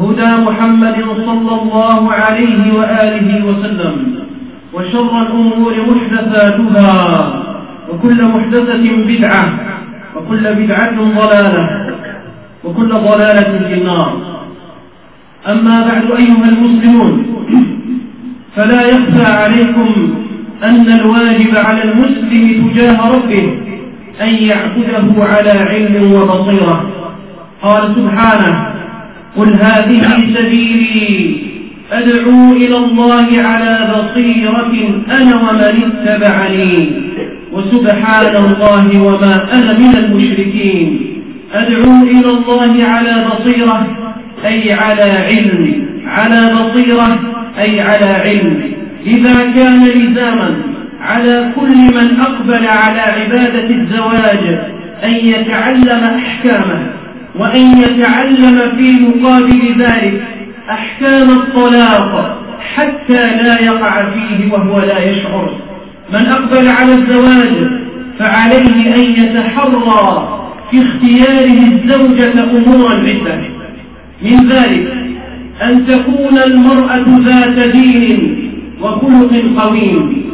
هدى محمد صلى الله عليه وآله وسلم وشر الأمور محدثاتها وكل محدثة بدعة وكل بدعة ضلالة وكل ضلالة في النار. أما بعد أيها المسلمون فلا يخفى عليكم أن الواجب على المسلم تجاه ربه أن يعبده على علم وبصيرة. قال سبحانه قل هذه سبيلي أدعو إلى الله على بصيرة أنا ومن اتبعني. وسبحان الله وما أنا من المشركين. أدعو إلى الله على بصيرة أي على علم. على بصيرة أي على علم. إذا كان لزاما على كل من أقبل على عبادة الزواج أن يتعلم أحكامه. وأن يتعلم في مقابل ذلك أحكام الطلاق حتى لا يقع فيه وهو لا يشعر. من أقبل على الزواج فعليه أن يتحرى في اختياره الزوجة أمورا عدة من ذلك أن تكون المرأة ذات دين وخلق قويم.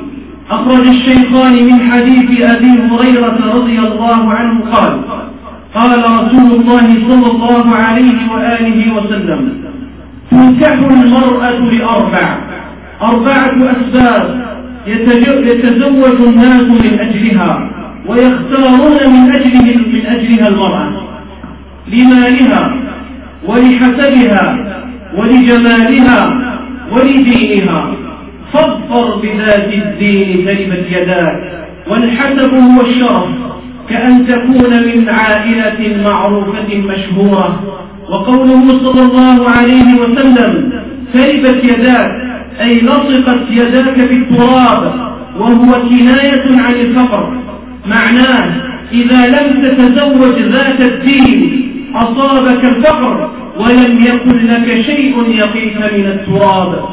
أخرج الشيخان من حديث أبي هريرة رضي الله عنه قال قال رسول الله صلى الله عليه وآله وسلم تنكح المرأة لأربع أربعة أسباب يتزوج الناس من أجلها ويختارون من أجله من أجلها المرأة لمالها ولحسبها ولجمالها ولدينها. فاظفر بذات الدين تربت يداك والحسب هو الشرف. كأن تكون من عائلة معروفة مشهورة. وقوله صلى الله عليه وسلم تربت يداك أي لصقت يداك بالتراب وهو كناية عن الفقر. معناه إذا لم تتزوج ذات الدين أصابك الفقر ولم يكن لك شيء يقيك من التراب.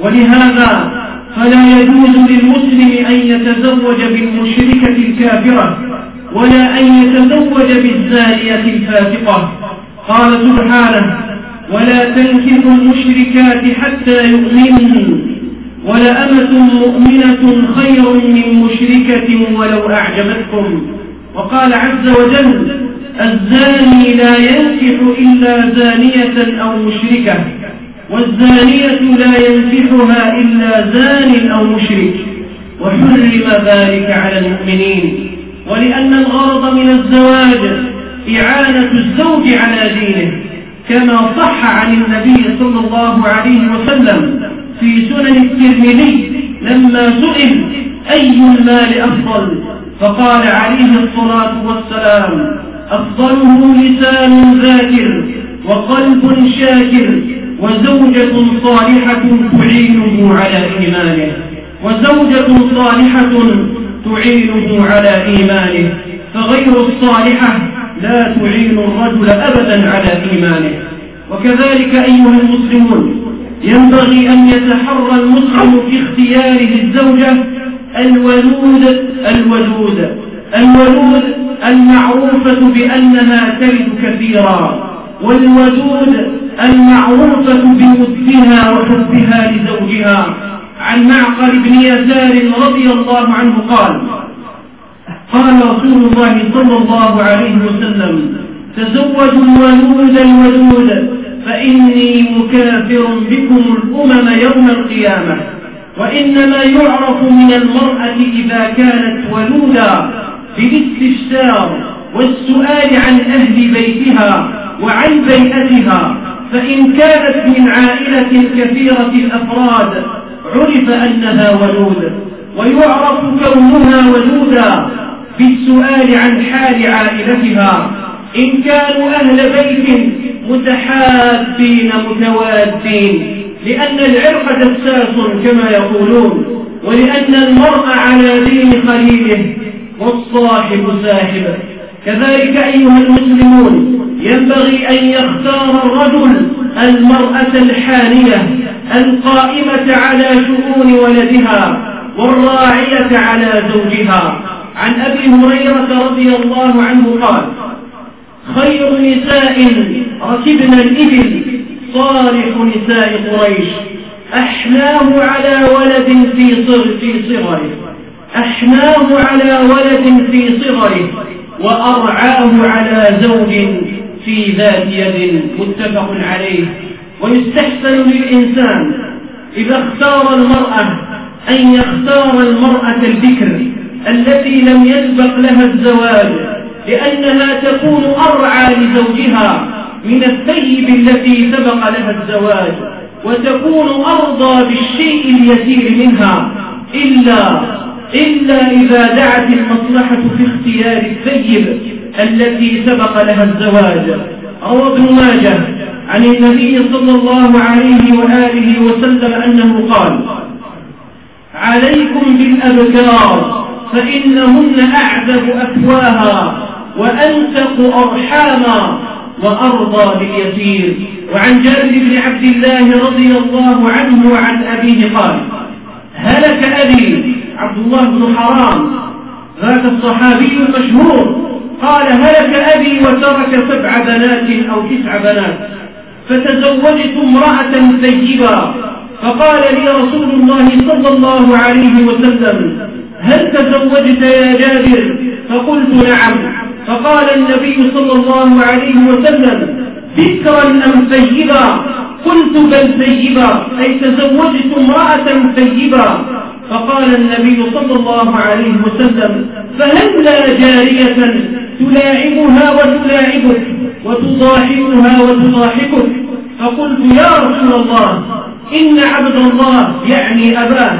ولهذا فلا يجوز للمسلم أن يتزوج بالمشركة الكافرة. ولا أن يتزوج بالزانية الفاسقة. قال سبحانه ولا تنكحوا المشركات حتى يؤمنوا. ولأمة مؤمنة خير من مشركة ولو أعجبتكم. وقال عز وجل الزاني لا ينكح إلا زانية أو مشركة. والزانية لا ينكحها إلا زان أو مشرك. وحرم ذلك على المؤمنين. ولأن الغرض من الزواج إعانة الزوج على دينه كما صح عن النبي صلى الله عليه وسلم في سنن الترمذي لما سئل أي المال أفضل؟ فقال عليه الصلاة والسلام أفضله لسان ذاكر وقلب شاكر وزوجة صالحة تعينه على إيمانه وزوجة صالحة تعينه على إيمانه فغير الصالحة لا تعين الرجل أبدا على إيمانه. وكذلك أيها المسلمون ينبغي أن يتحرى المسلم في اختياره الزوجة الولود الودود الولود المعروفة بأنها تلد كثيرا والودود المعروفة بودها وحبها لزوجها. عن معقل بن يسار رضي الله عنه قال قال رسول الله صلى الله عليه وسلم تزوجوا الولود الولود فإني مكافر بكم الأمم يوم القيامة وإنما يعرف من المرأة إذا كانت ولودا بالاستفسار والسؤال عن أهل بيتها وعن بيئتها فإن كانت من عائلة كثيرة الأفراد عرف أنها ولود ويعرف كونها ولودا بالسؤال عن حال عائلتها. إن كانوا أهل بيت متحابين متوادين لأن العرق دساس كما يقولون ولأن المرء على دين خليله والصاحب ساحب. كذلك أيها المسلمون ينبغي أن يختار الرجل المرأة الحانية القائمة على شؤون ولدها والراعية على زوجها. عن أبي هريرة رضي الله عنه قال خير نساء ركبنا الإبل صالح نساء قريش أحناه على ولد في في صغره أحناه على ولد في صغره وأرعاه على زوج في ذات يد متفق عليه ويستحسن للإنسان إذا اختار المرأة أن يختار المرأة البكر التي لم يسبق لها الزواج لأنها تكون أرعى لزوجها من الثيب التي سبق لها الزواج وتكون أرضى بالشيء اليسير منها إلا إلا إذا دعت المصلحة في اختيار الثيب. التي سبق لها الزواج. روى ابن ماجه عن النبي صلى الله عليه وآله وسلم أنه قال عليكم بالأبكار فإنهن أعذب أفواها وأنتق أرحاما وأرضى باليسير. وعن جابر بن عبد الله رضي الله عنه وعن أبيه قال هلك أبي عبد الله بن حرام ذاك الصحابي المشهور قال هلك أبي وترك سبع بنات أو تسع بنات فتزوجت امرأة ثيبا فقال لي رسول الله صلى الله عليه وسلم هل تزوجت يا جابر؟ فقلت نعم. فقال النبي صلى الله عليه وسلم ذكرا أم ثيبا؟ قلت بل ثيبا أي تزوجت امرأة ثيبا. فقال النبي صلى الله عليه وسلم فهل لا جارية تلاعبها وتلاعبك وتضاحكها وتضاحكك فقلت يا رسول الله إن عبد الله يعني أباه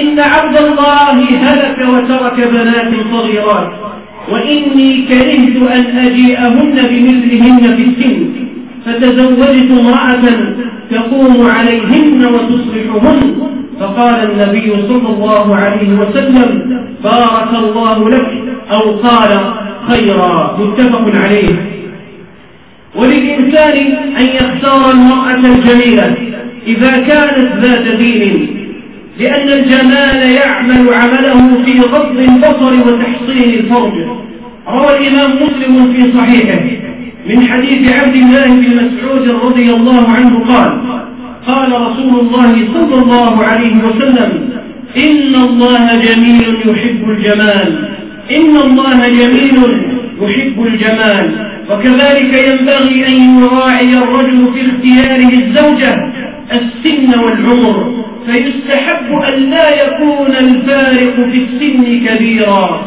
إن عبد الله هلك وترك بنات صغيرات وإني كرهت أن أجيئهن بمثلهن في السن. فتزوجت امرأة تقوم عليهن وتصلحهن. فقال النبي صلى الله عليه وسلم بارك الله لك أو قال خيرا متفق عليه. وللإنسان أن يختار المرأة الجميلة إذا كانت ذات دين لأن الجمال يعمل عمله في غض البصر وتحصين الفرج. روى الإمام مسلم في صحيحه من حديث عبد الله بن مسعود رضي الله عنه قال قال رسول الله صلى الله عليه وسلم إن الله جميل يحب الجمال. إن الله جميل يحب الجمال وكذلك ينبغي أن يراعي الرجل في اختياره الزوجة السن والعمر فيستحب أن لا يكون الفارق في السن كبيرا.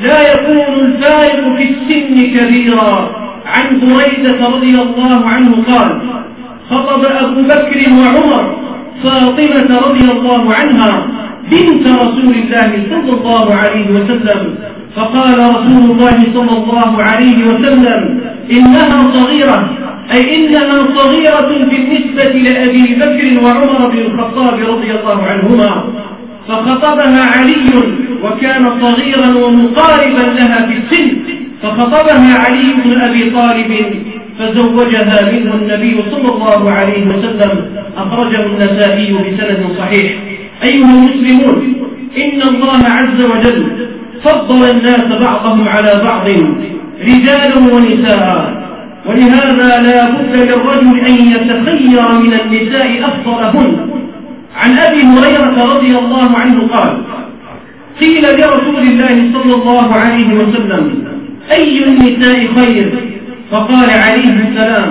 لا يكون الفارق في السن كبيرا. عن بريدة رضي الله عنه قال خطب أبو بكر وعمر فاطمة رضي الله عنها بنت رسول الله صلى الله عليه وسلم. فقال رسول الله صلى الله عليه وسلم إنها صغيرة أي إنها صغيرة بالنسبة لأبي بكر وعمر بن الخطاب رضي الله عنهما. فخطبها علي وكان صغيرا ومقاربا لها في السن. فخطبها علي بن أبي طالب فزوجها منه النبي صلى الله عليه وسلم. أخرجه النسائي بسند صحيح. أيها المسلمون إن الله عز وجل فضل الناس بعضهم على بعض رجالا ونساء. ولهذا لا بد للرجل أن يتخير من النساء أفضلهن. عن أبي هريرة رضي الله عنه قال قيل لرسول الله صلى الله عليه وسلم أي النساء خير؟ فقال عليه السلام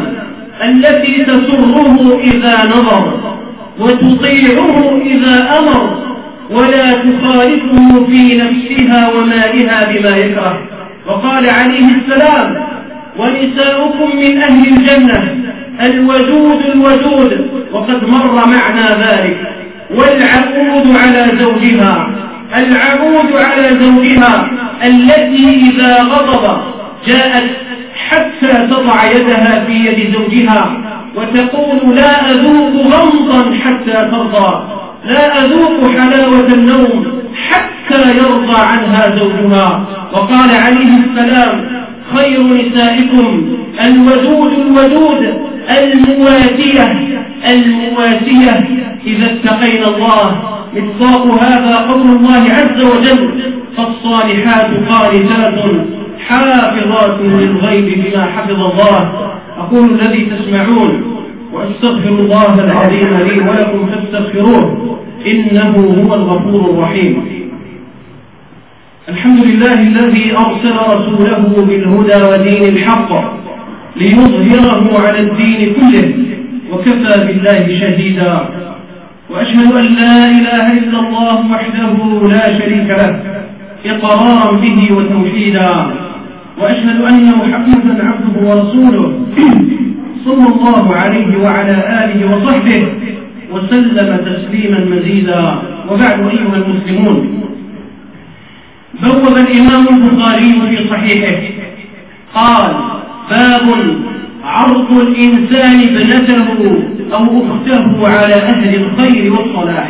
التي تسره إذا نظر. وتطيعه إذا أمر ولا تخالفه في نفسها ومالها بما يكره. وقال عليه السلام ونساؤكم من أهل الجنة الودود الودود وقد مر معنا ذلك. والعقود على زوجها العقود على زوجها التي إذا غضب جاءت حتى تضع يدها في يد زوجها. وتقول لا أذوق غمضا حتى ترضى لا أذوق حلاوة النوم حتى يرضى عنها زوجها. وقال عليه السلام خير نسائكم الودود الودود المواتية المواتية. إذا اتقينا الله مصداق هذا قول الله عز وجل فالصالحات قانتات حافظات للغيب بما حفظ الله. أقول الذي تسمعون وأستغفر الله العظيم لي ولكم فاستغفروه إنه هو الغفور الرحيم. الحمد لله الذي أرسل رسوله بالهدى ودين الحق ليظهره على الدين كله وكفى بالله شهيدا. وأشهد أن لا إله إلا الله وحده لا شريك له إقرارا به وتوحيدا. وأشهد أن محمدا عبده ورسوله صلى الله عليه وعلى آله وصحبه وسلم تسليما مزيدا. وبعد أيها المسلمون بوب الإمام البخاري في صحيحه. قال باب عرض الإنسان ابنته أو أخته على أهل الخير والصلاح.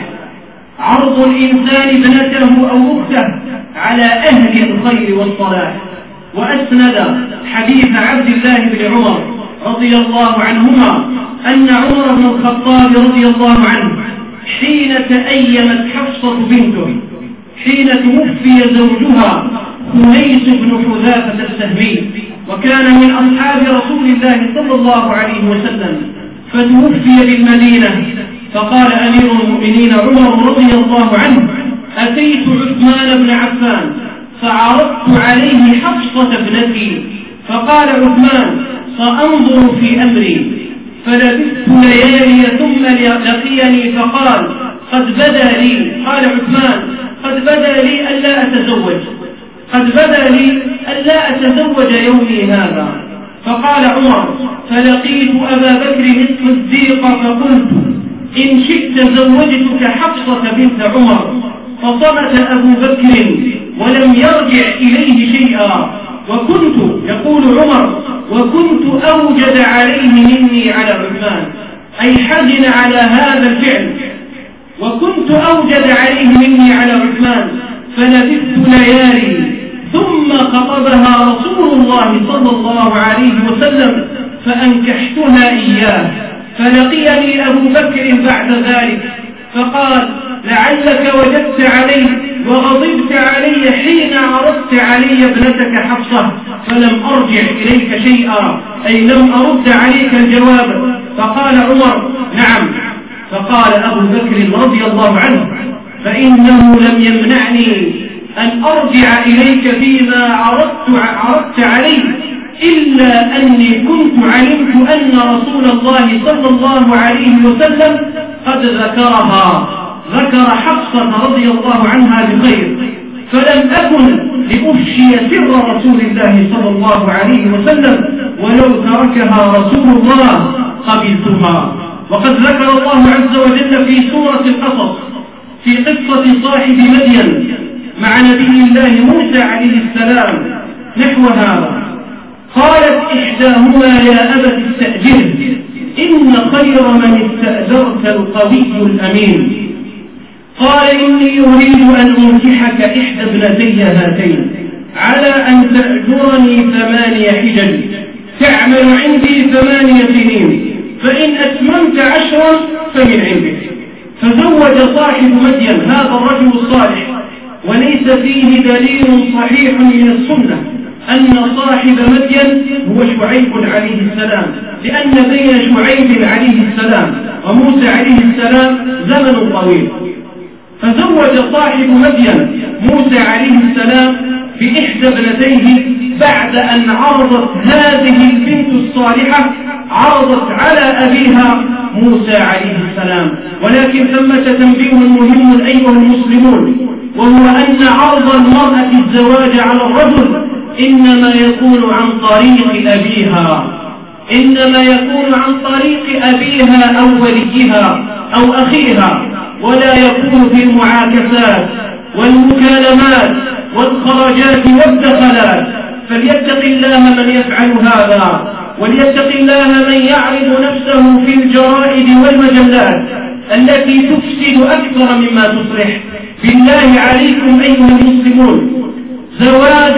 عرض الإنسان ابنته أو أخته على أهل الخير والصلاح. وأسند حديث عبد الله بن عمر رضي الله عنهما أن عمر بن الخطاب رضي الله عنه حين تأيمت حفصة بنته حين توفي زوجها خنيس بن حذافة السهمي وكان من أصحاب رسول الله صلى الله عليه وسلم فتوفي بالمدينة. فقال أمير المؤمنين عمر رضي الله عنه أتيت عثمان بن عفان فعرضت عليه حفصة ابنتي فقال عثمان سأنظر في أمري. فلبثت ليالي ثم لقيني فقال قد بدا لي. قال عثمان قد بدا لي ألا أتزوج. قد بدا لي ألا أتزوج يومي هذا. فقال عمر فلقيت أبا بكر الصديق فقلت إن شئت زوجتك حفصة بنت عمر. فصمت أبو بكر ولم يرجع إليه شيئا. وكنت يقول عمر وكنت أوجد عليه مني على عثمان. أي حزن على هذا الفعل. وكنت أوجد عليه مني على عثمان. فلبثت ليالي. ثم خطبها رسول الله صلى الله عليه وسلم فأنكحتها إياه. فلقيني أبو بكر بعد ذلك. فقال لعلك وجدت علي وغضبت علي حين عرضت علي ابنتك حفصة فلم أرجع إليك شيئا أي لم أرد عليك الجواب. فقال عمر نعم. فقال أبو بكر رضي الله عنه فإنه لم يمنعني أن أرجع إليك فيما عرضت, عرضت عليه إلا أني كنت علمت أن رسول الله صلى الله عليه وسلم قد ذكرها. ذكر حفصة رضي الله عنها بخير فلم أكن لأفشي سر رسول الله صلى الله عليه وسلم ولو تركها رسول الله قبلتها. وقد ذكر الله عز وجل في سورة القصص في قصة صاحب مدين مع نبي الله موسى عليه السلام نحو هذا قالت إحداهما يا أبت استأجره إن خير من استأجرت القوي الأمين. قال إني أريد أن أنكحك إحدى ابنتي هاتين على أن تأجرني ثمانية حجج تعمل عندي ثمانية سنين. فإن أتممت عشرا فمن عندك. فزوج صاحب مدين هذا الرجل الصالح. وليس فيه دليل صحيح من السنة أن صاحب مدين هو شعيب عليه السلام. لأن بين شعيب عليه السلام وموسى عليه السلام زمن طويل. فزوج صاحب مدين موسى عليه السلام بإحدى ابنتيه بعد أن عرضت هذه البنت الصالحة عرضت على أبيها موسى عليه السلام. ولكن ثمة تنبيه مهم أيها المسلمون وهو أن عرض المرأة الزواج على الرجل إنما يكون عن طريق أبيها. إنما يكون عن طريق أبيها أو وليها أو أخيها. ولا يكون في المعاكسات والمكالمات والخرجات والدخلات. فليتق الله من يفعل هذا وليتق الله من يعرض نفسه في الجرائد والمجلات التي تفسد أكثر مما تصلح. بالله عليكم أيها المسلمون. زواج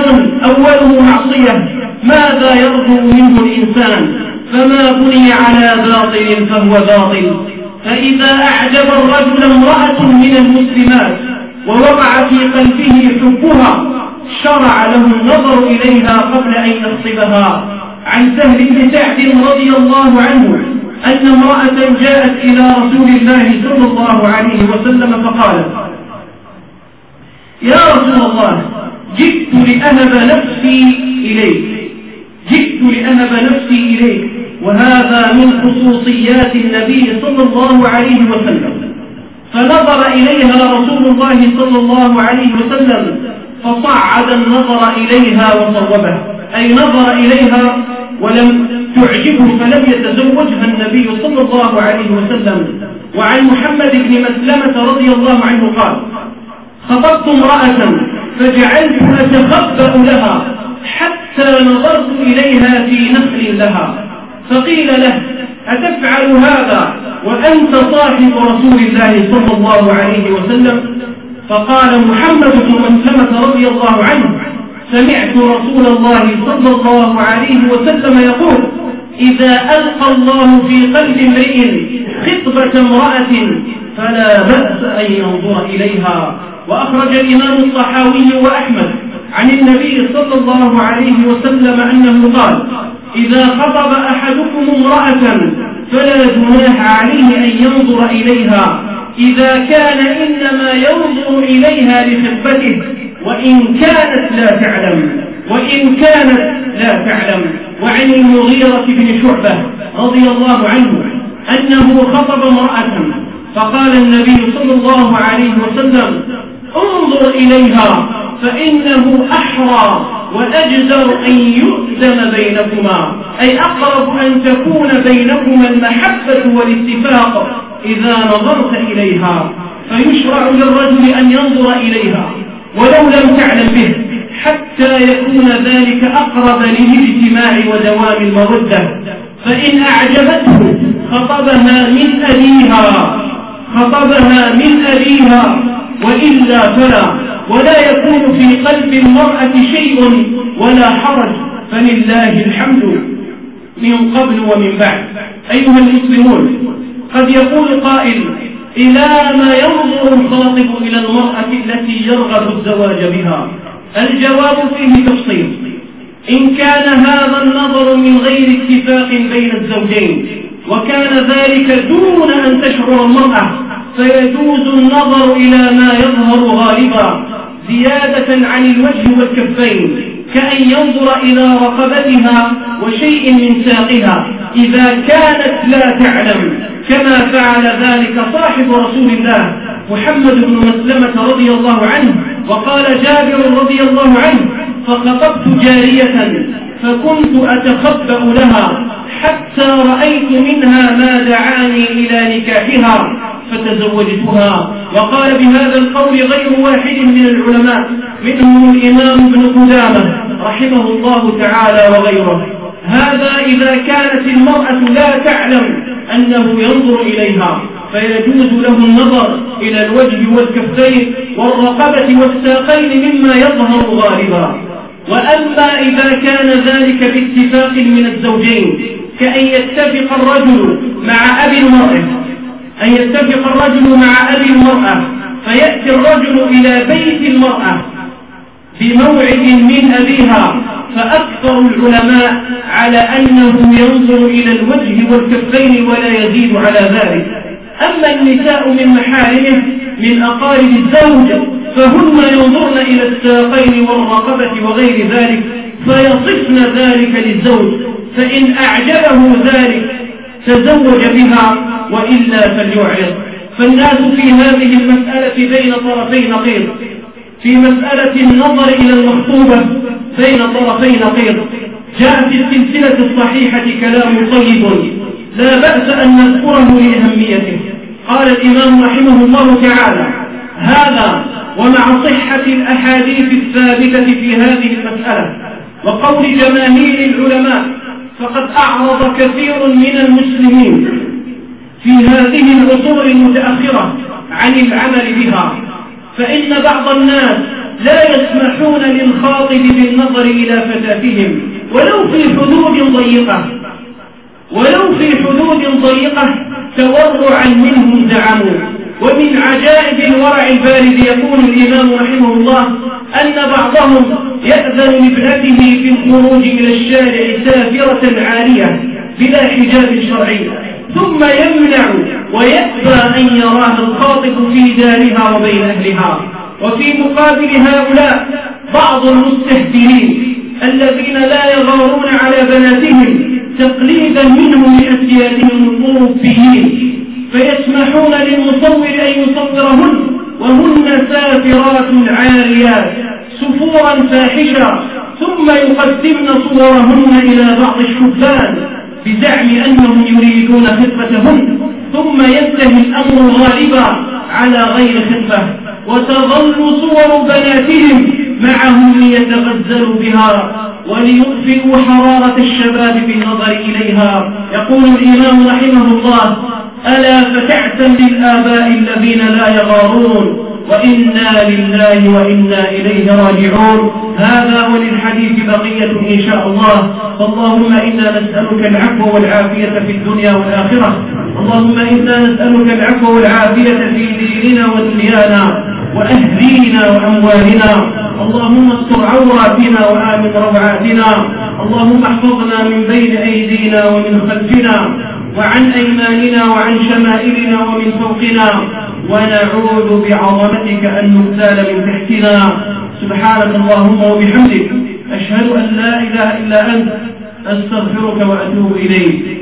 أوله معصية. ماذا يرجو منه الإنسان؟ فما بني على باطل فهو باطل. فإذا أعجب الرجل امرأة من المسلمات ووقع في قلبه حبها شرع له النظر إليها قبل أن يخطبها. عن سهل بن سعد رضي الله عنه أن امرأة جاءت إلى رسول الله صلى الله عليه وسلم فقالت يا رسول الله جئت لأهب نفسي إليك. جئت لأهب نفسي إليك. وهذا من خصوصيات النبي صلى الله عليه وسلم. فنظر إليها رسول الله صلى الله عليه وسلم فصعد النظر إليها وصوبه. أي نظر إليها ولم تعجبه فلم يتزوجها النبي صلى الله عليه وسلم. وعن محمد بن مسلمة رضي الله عنه قال خطبت امرأة فجعلت أتخبأ لها حتى نظرت إليها في نخل لها. فقيل له أتفعل هذا وأنت صاحب رسول الله صلى الله عليه وسلم؟ فقال محمد بن مسلمة رضي الله عنه سمعت رسول الله صلى الله عليه وسلم يقول إذا ألقى الله في قلب امرئ خطبة امرأة فلا بأس أن ينظر إليها. وأخرج الإمام الصحاوي وأحمد عن النبي صلى الله عليه وسلم أنه قال إذا خطب أحدكم امرأة فلا جناح عليه أن ينظر إليها. إذا كان إنما ينظر إليها لخطبته. وإن كانت لا تعلم. وإن كانت لا تعلم. وعن المغيرة بن شعبة رضي الله عنه أنه خطب امرأة فقال النبي صلى الله عليه وسلم انظر إليها فإنه أحرى. وأجدر أن يؤذن بينكما أي أقرب أن تكون بينكما المحبة والاتفاق إذا نظرت إليها فيشرع للرجل أن ينظر إليها ولو لم تعلم به حتى يكون ذلك أقرب للاجتماع ودوام المودة. فإن أعجبته خطبها من أبيها خطبها من أبيها. وإلا فلا ولا يكون في قلب المرأة شيء ولا حرج. فلله الحمد من قبل ومن بعد. أيها المسلمون قد يقول قائل إلى ما ينظر الخاطب إلى المرأة التي يرغب الزواج بها؟ الجواب فيه تفصيل. إن كان هذا النظر من غير اتفاق بين الزوجين وكان ذلك دون أن تشعر المرأة فيجوز النظر إلى ما يظهر غالبا زيادة عن الوجه والكفين كأن ينظر إلى رقبتها وشيء من ساقها. إذا كانت لا تعلم كما فعل ذلك صاحب رسول الله محمد بن مسلمة رضي الله عنه وقال جابر رضي الله عنه فخطبت جارية فكنت أتخبأ لها حتى رأيت منها ما دعاني إلى نكاحها. فتزوجتها. وقال بهذا القول غير واحد من العلماء منهم الإمام ابن قدامة رحمه الله تعالى وغيره. هذا إذا كانت المرأة لا تعلم أنه ينظر إليها فيجوز له النظر إلى الوجه والكفين والرقبة والساقين مما يظهر غالبا. وأما إذا كان ذلك باتفاق من الزوجين كأن يتفق الرجل مع أبي المرأة أن يتفق الرجل مع أبي المرأة فيأتي الرجل إلى بيت المرأة بموعد من أبيها فأكثر العلماء على أنه ينظر إلى الوجه والكفين ولا يزيد على ذلك. أما النساء من محارمه من أقارب الزوج فهن ينظرن إلى الساقين والرقبة وغير ذلك فيصفن ذلك للزوج فإن أعجبه ذلك تزوج بها. وإلا فليعرض. فالناس في هذه المسألة بين طرفي نقيض. في مسألة النظر إلى المخطوبة بين طرفي نقيض. جاء في السلسلة الصحيحة كلام طيب. لا بأس أن نذكره لأهميته. قال الإمام رحمه الله تعالى هذا ومع صحة الأحاديث الثابتة في هذه المسألة وقول جماهير العلماء فقد أعرض كثير من المسلمين في هذه العصور المتأخرة عن العمل بها فإن بعض الناس لا يسمحون للخاطب بالنظر إلى فتاتهم ولو في حدود ضيقة ولو في حدود ضيقة تورعا منهم زعموا. ومن عجائب الورع البارد يقول الإمام رحمه الله أن بعضهم يأذن لابنته في الخروج إلى الشارع سافرة عارية بلا حجاب شرعي. ثم يمنع ويأبى أن يراها الخاطب في دارها وبين أهلها. وفي مقابل هؤلاء بعض المستهدرين الذين لا يغارون على بناتهم تقليدا منهم لأسيادهم الأوروبيين فيسمحون للمصور أن يصورهن وهن سافرات عاريات سفورا فاحشة ثم يقدمن صورهن إلى بعض الشبان. بزعم أنهم يريدون خطبتهن ثم ينتهي الأمر غالبا على غير خطبة وتظل صور بناتهم معهم ليتغزلوا بها وليطفئوا حرارة الشباب بالنظر إليها. يقول الإمام رحمه الله ألا فتعسا للآباء الذين لا يغارون؟ وإنا لله وإنا إليه راجعون. هذا وللحديث بقية إن شاء الله. فاللهم إنا نسألك العفو والعافية في الدنيا والآخرة. اللهم إنا نسألك العفو والعافية في ديننا ودنيانا وأهلينا وأموالنا. اللهم استر عوراتنا وآمن روعاتنا. اللهم احفظنا من بين أيدينا ومن خلفنا. وعن أيماننا وعن شمائلنا ومن فوقنا ونعوذ بعظمتك أن نغتال من تحتنا. سبحانك اللهم وبحمدك أشهد أن لا إله إلا أنت أستغفرك وأتوب إليك.